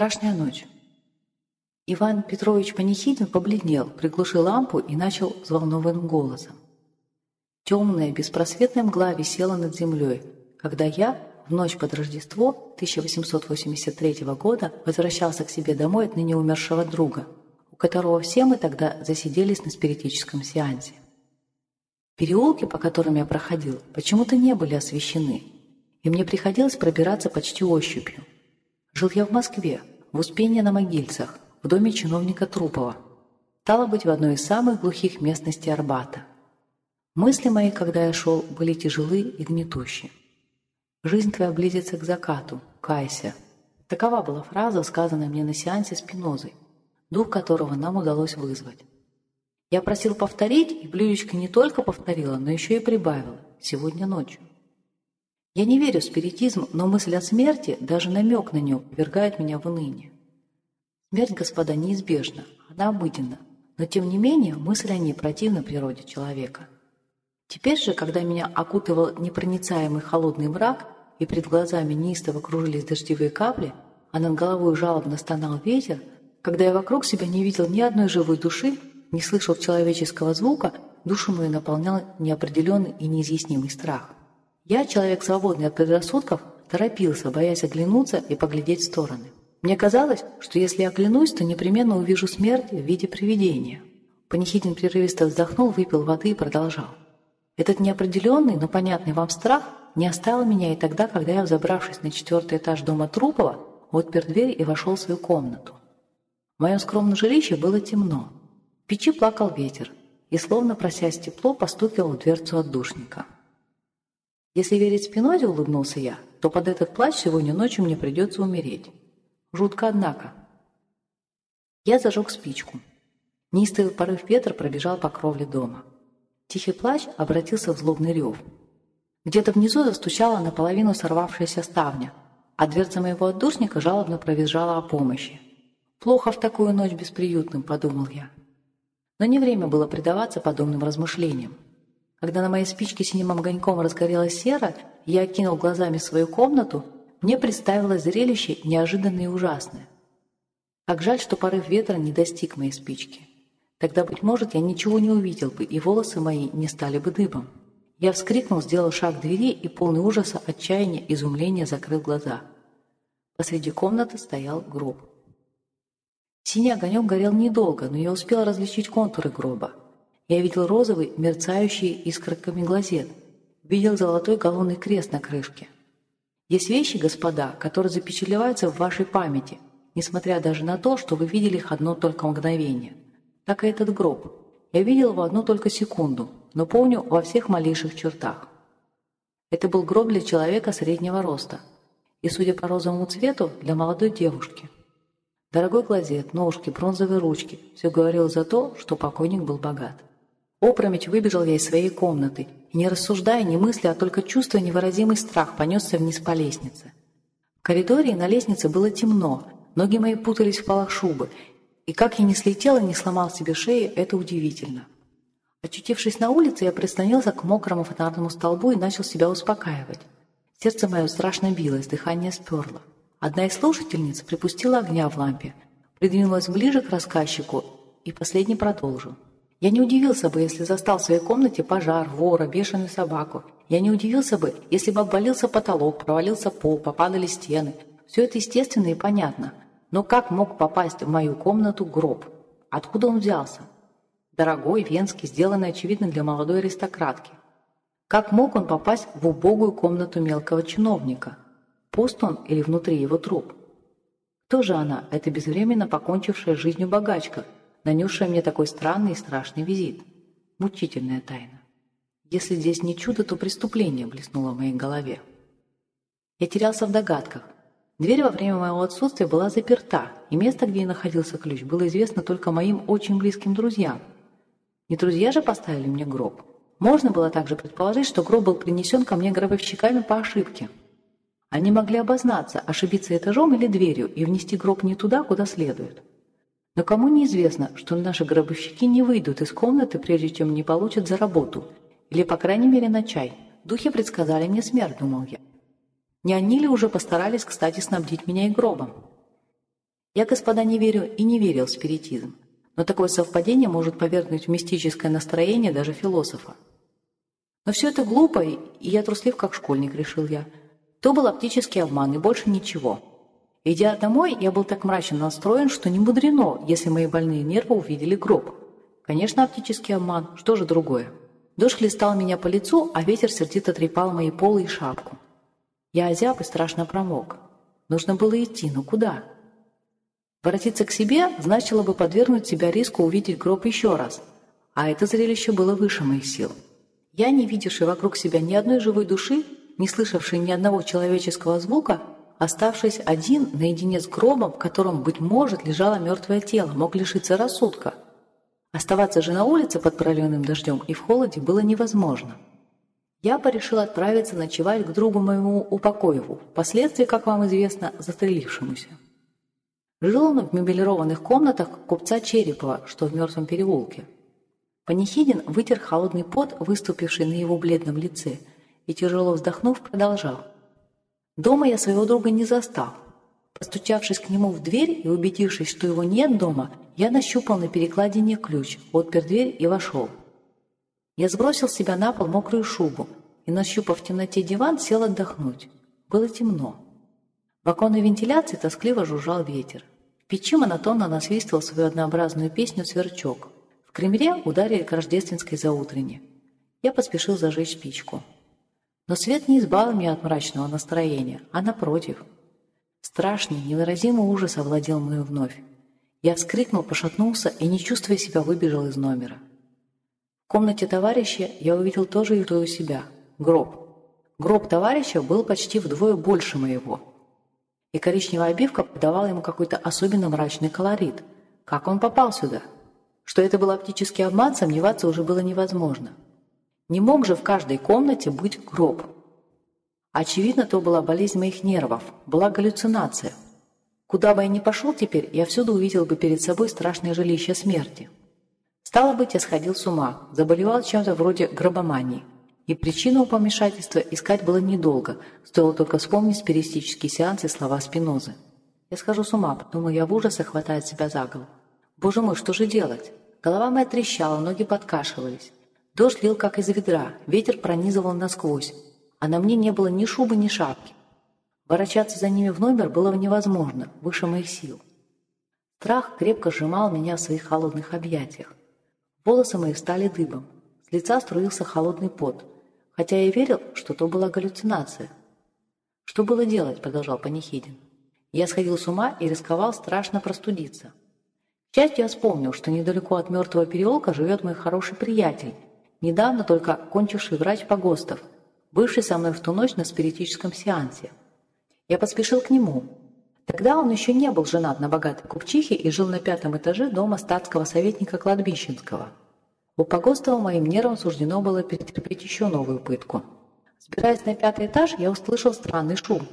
Страшная ночь. Иван Петрович Панихидин побледнел, приглушил лампу и начал взволнованным голосом. Темная, беспросветная мгла висела над землей, когда я в ночь под Рождество 1883 года возвращался к себе домой от ныне умершего друга, у которого все мы тогда засиделись на спиритическом сеансе. Переулки, по которым я проходил, почему-то не были освещены, и мне приходилось пробираться почти ощупью. Жил я в Москве, в Успенье на Могильцах, в доме чиновника Трупова. Стало быть, в одной из самых глухих местностей Арбата. Мысли мои, когда я шел, были тяжелы и гнетущие. «Жизнь твоя близится к закату, кайся». Такова была фраза, сказанная мне на сеансе с Пинозой, дух которого нам удалось вызвать. Я просил повторить, и блюдечко не только повторила, но еще и прибавила. Сегодня ночью. Я не верю в спиритизм, но мысль о смерти, даже намек на нее, повергает меня в уныние. Смерть, господа, неизбежна, она обыденна, но тем не менее мысль о ней противна природе человека. Теперь же, когда меня окутывал непроницаемый холодный мрак, и пред глазами неистово кружились дождевые капли, а над головой жалобно стонал ветер, когда я вокруг себя не видел ни одной живой души, не слышал человеческого звука, душу мою наполнял неопределенный и неизъяснимый страх. Я, человек свободный от предрассудков, торопился, боясь оглянуться и поглядеть в стороны. Мне казалось, что если оглянусь, то непременно увижу смерть в виде привидения. Панихидин прерывисто вздохнул, выпил воды и продолжал. Этот неопределенный, но понятный вам страх не оставил меня и тогда, когда я, взобравшись на четвертый этаж дома Трупова, отпер дверь и вошел в свою комнату. В моем скромном жилище было темно печи плакал ветер и, словно просясь тепло, постукивал в дверцу отдушника. Если верить Спинозе, улыбнулся я, то под этот плач сегодня ночью мне придется умереть. Жутко, однако. Я зажег спичку. Неистовый порыв ветра пробежал по кровле дома. Тихий плач обратился в злобный рев. Где-то внизу застучала наполовину сорвавшаяся ставня, а дверца моего отдушника жалобно провизжала о помощи. «Плохо в такую ночь бесприютным», — подумал я. Но не время было предаваться подобным размышлениям. Когда на моей спичке синим огоньком разгорелась сера, я окинул глазами свою комнату, мне представилось зрелище неожиданное и ужасное. Как жаль, что порыв ветра не достиг моей спички. Тогда, быть может, я ничего не увидел бы, и волосы мои не стали бы дыбом. Я вскрикнул, сделал шаг к двери и полный ужаса, отчаяния, изумления закрыл глаза. Посреди комнаты стоял гроб. Синий огонек горел недолго, но я успела различить контуры гроба. Я видел розовый, мерцающий искорками глазет. Видел золотой галлонный крест на крышке. Есть вещи, господа, которые запечатлеваются в вашей памяти, несмотря даже на то, что вы видели их одно только мгновение. Так и этот гроб. Я видел его одну только секунду, но помню во всех малейших чертах. Это был гроб для человека среднего роста и, судя по розовому цвету, для молодой девушки – Дорогой клозет, ножки, бронзовые ручки – все говорило за то, что покойник был богат. Опрометь выбежал я из своей комнаты, и не рассуждая, не мысля, а только чувствуя невыразимый страх, понесся вниз по лестнице. В коридоре и на лестнице было темно, ноги мои путались в полах шубы, и как я не слетел и не сломал себе шеи, это удивительно. Очутившись на улице, я прислонился к мокрому фонарному столбу и начал себя успокаивать. Сердце мое страшно билось, дыхание сперло. Одна из слушательниц припустила огня в лампе, придвинулась ближе к рассказчику, и последний продолжил. Я не удивился бы, если застал в своей комнате пожар, вора, бешеную собаку. Я не удивился бы, если бы обвалился потолок, провалился пол, попадали стены. Все это естественно и понятно. Но как мог попасть в мою комнату гроб? Откуда он взялся? Дорогой, венский, сделанный, очевидно, для молодой аристократки. Как мог он попасть в убогую комнату мелкого чиновника? Пуст он или внутри его труп? Кто же она, эта безвременно покончившая жизнью богачка, нанесшая мне такой странный и страшный визит? Мучительная тайна. Если здесь не чудо, то преступление блеснуло в моей голове. Я терялся в догадках. Дверь во время моего отсутствия была заперта, и место, где находился ключ, было известно только моим очень близким друзьям. Не друзья же поставили мне гроб. Можно было также предположить, что гроб был принесен ко мне гробовщиками по ошибке – они могли обознаться, ошибиться этажом или дверью и внести гроб не туда, куда следует. Но кому неизвестно, что наши гробовщики не выйдут из комнаты, прежде чем не получат за работу, или, по крайней мере, на чай. Духи предсказали мне смерть, думал я. Не они ли уже постарались, кстати, снабдить меня и гробом? Я, господа, не верю и не верил в спиритизм, но такое совпадение может повергнуть в мистическое настроение даже философа. Но все это глупо, и я труслив, как школьник, решил я. То был оптический обман, и больше ничего. Идя домой, я был так мрачно настроен, что не мудрено, если мои больные нервы увидели гроб. Конечно, оптический обман, что же другое? Дождь хлестал меня по лицу, а ветер сердито трепал мои полы и шапку. Я озяб и страшно промок. Нужно было идти, но куда? Воротиться к себе значило бы подвергнуть себя риску увидеть гроб еще раз, а это зрелище было выше моих сил. Я, не видевший вокруг себя ни одной живой души, не слышавший ни одного человеческого звука, оставшись один наедине с гробом, в котором, быть может, лежало мертвое тело, мог лишиться рассудка. Оставаться же на улице под проливным дождем и в холоде было невозможно. Я порешил отправиться ночевать к другу моему Упокоеву, впоследствии, как вам известно, застрелившемуся. Жил он в мебелированных комнатах купца Черепова, что в мертвом переулке. Панихидин вытер холодный пот, выступивший на его бледном лице, и, тяжело вздохнув, продолжал – Дома я своего друга не застал. Постучавшись к нему в дверь и убедившись, что его нет дома, я нащупал на перекладине ключ, отпер дверь и вошел. Я сбросил с себя на пол мокрую шубу и, нащупав в темноте диван, сел отдохнуть. Было темно. В оконной вентиляции тоскливо жужжал ветер. В печи монотонно насвистывал свою однообразную песню «Сверчок». В Кремере ударили к рождественской заутрене. Я поспешил зажечь спичку. Но свет не избавил меня от мрачного настроения, а напротив. Страшный, невыразимый ужас овладел мною вновь. Я вскрикнул, пошатнулся и, не чувствуя себя, выбежал из номера. В комнате товарища я увидел тоже и у себя – гроб. Гроб товарища был почти вдвое больше моего. И коричневая обивка подавала ему какой-то особенно мрачный колорит. Как он попал сюда? Что это был оптический обман, сомневаться уже было невозможно. Не мог же в каждой комнате быть гроб. Очевидно, то была болезнь моих нервов, была галлюцинация. Куда бы я ни пошел теперь, я всюду увидел бы перед собой страшное жилище смерти. Стало быть, я сходил с ума, заболевал чем-то вроде гробомании. И причину помешательства искать было недолго, стоило только вспомнить спиритические сеансы слова Спинозы. Я схожу с ума, думаю, я в ужасе хватает себя за голову. Боже мой, что же делать? Голова моя трещала, ноги подкашивались. Дождь лил, как из ведра, ветер пронизывал насквозь, а на мне не было ни шубы, ни шапки. Ворочаться за ними в номер было невозможно, выше моих сил. Страх крепко сжимал меня в своих холодных объятиях. Волосы мои стали дыбом, с лица струился холодный пот, хотя я верил, что то была галлюцинация. «Что было делать?» – продолжал Панихидин. Я сходил с ума и рисковал страшно простудиться. К счастью, я вспомнил, что недалеко от мертвого переулка живет мой хороший приятель – недавно только кончивший врач Погостов, бывший со мной в ту ночь на спиритическом сеансе. Я поспешил к нему. Тогда он еще не был женат на богатой купчихе и жил на пятом этаже дома статского советника Кладбищенского. У Погостова моим нервам суждено было перетерпеть еще новую пытку. Сбираясь на пятый этаж, я услышал странный шум.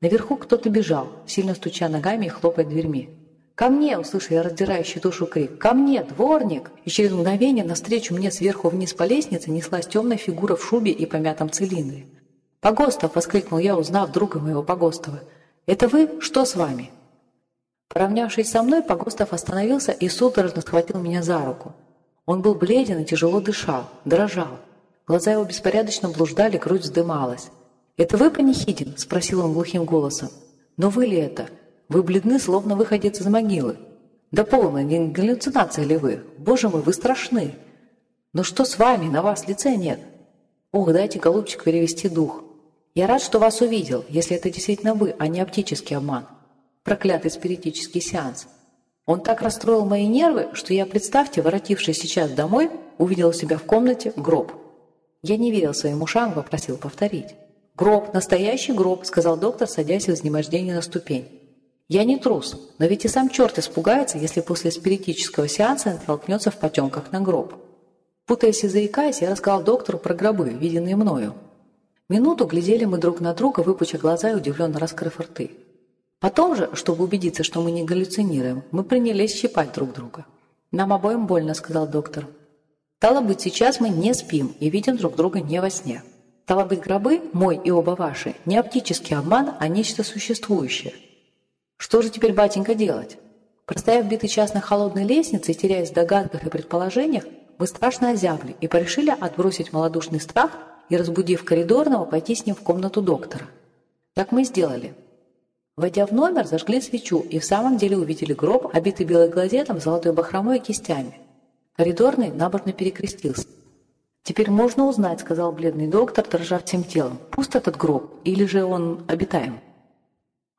Наверху кто-то бежал, сильно стуча ногами и хлопая дверьми. «Ко мне!» – услышал я раздирающий душу крик. «Ко мне! Дворник!» И через мгновение навстречу мне сверху вниз по лестнице неслась темная фигура в шубе и помятом цилиндре. «Погостов!» – воскликнул я, узнав друга моего Погостова. «Это вы? Что с вами?» Поравнявшись со мной, Погостов остановился и судорожно схватил меня за руку. Он был бледен и тяжело дышал, дрожал. Глаза его беспорядочно блуждали, грудь вздымалась. «Это вы, Панихидин?» – спросил он глухим голосом. «Но вы ли это?» Вы бледны, словно выходец из могилы. Да полная не галлюцинация ли вы? Боже мой, вы страшны. Но что с вами? На вас лица нет. Ох, дайте, голубчик, перевести дух. Я рад, что вас увидел, если это действительно вы, а не оптический обман. Проклятый спиритический сеанс. Он так расстроил мои нервы, что я, представьте, воротившись сейчас домой, увидел у себя в комнате гроб. Я не верил своим ушам, попросил повторить. «Гроб, настоящий гроб», — сказал доктор, садясь в изнемождение на ступень. Я не трус, но ведь и сам черт испугается, если после спиритического сеанса натолкнется в потемках на гроб. Путаясь и заикаясь, я рассказал доктору про гробы, виденные мною. Минуту глядели мы друг на друга, выпуча глаза и удивленно раскрыв рты. Потом же, чтобы убедиться, что мы не галлюцинируем, мы принялись щипать друг друга. «Нам обоим больно», — сказал доктор. «Стало быть, сейчас мы не спим и видим друг друга не во сне. Стало быть, гробы, мой и оба ваши, не оптический обман, а нечто существующее, Что же теперь, батенька, делать? Простояв битый час на холодной лестнице теряясь в догадках и предположениях, мы страшно озябли и порешили отбросить малодушный страх и, разбудив коридорного, пойти с ним в комнату доктора. Так мы и сделали. Войдя в номер, зажгли свечу и в самом деле увидели гроб, обитый белой глазетом, золотой бахромой и кистями. Коридорный набожно перекрестился. «Теперь можно узнать», — сказал бледный доктор, дрожа всем телом, «пуст этот гроб или же он обитаем?»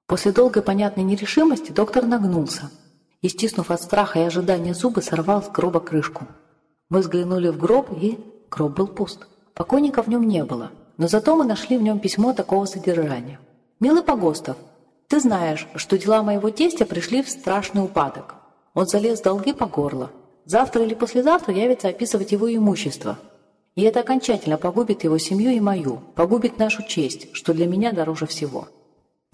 После долгой понятной нерешимости доктор нагнулся и, стиснув от страха и ожидания зубы, сорвал с гроба крышку. Мы взглянули в гроб, и гроб был пуст. Покойника в нем не было, но зато мы нашли в нем письмо такого содержания. «Милый Погостов, ты знаешь, что дела моего тестя пришли в страшный упадок. Он залез в долги по горло. Завтра или послезавтра явится описывать его имущество. И это окончательно погубит его семью и мою, погубит нашу честь, что для меня дороже всего.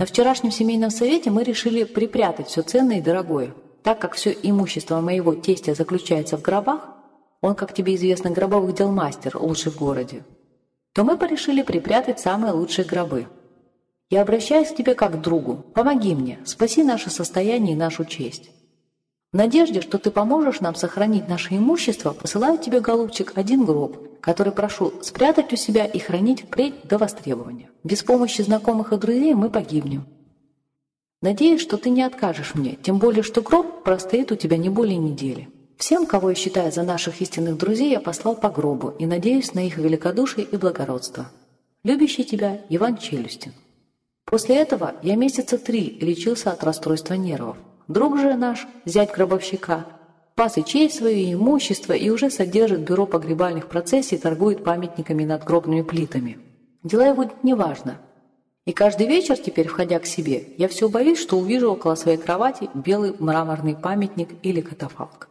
На вчерашнем семейном совете мы решили припрятать все ценное и дорогое. Так как все имущество моего тестя заключается в гробах, он, как тебе известно, гробовых дел мастер, лучший в городе, то мы порешили припрятать самые лучшие гробы – я обращаюсь к тебе как к другу. Помоги мне, спаси наше состояние и нашу честь. В надежде, что ты поможешь нам сохранить наше имущество, посылаю тебе, голубчик, один гроб, который прошу спрятать у себя и хранить впредь до востребования. Без помощи знакомых и друзей мы погибнем. Надеюсь, что ты не откажешь мне, тем более, что гроб простоит у тебя не более недели. Всем, кого я считаю за наших истинных друзей, я послал по гробу и надеюсь на их великодушие и благородство. Любящий тебя Иван Челюстин. После этого я месяца три лечился от расстройства нервов. Друг же наш, зять гробовщика, пас и честь свое и имущество и уже содержит бюро погребальных процессий и торгует памятниками над гробными плитами. Дела его неважно. И каждый вечер теперь, входя к себе, я все боюсь, что увижу около своей кровати белый мраморный памятник или катафалк.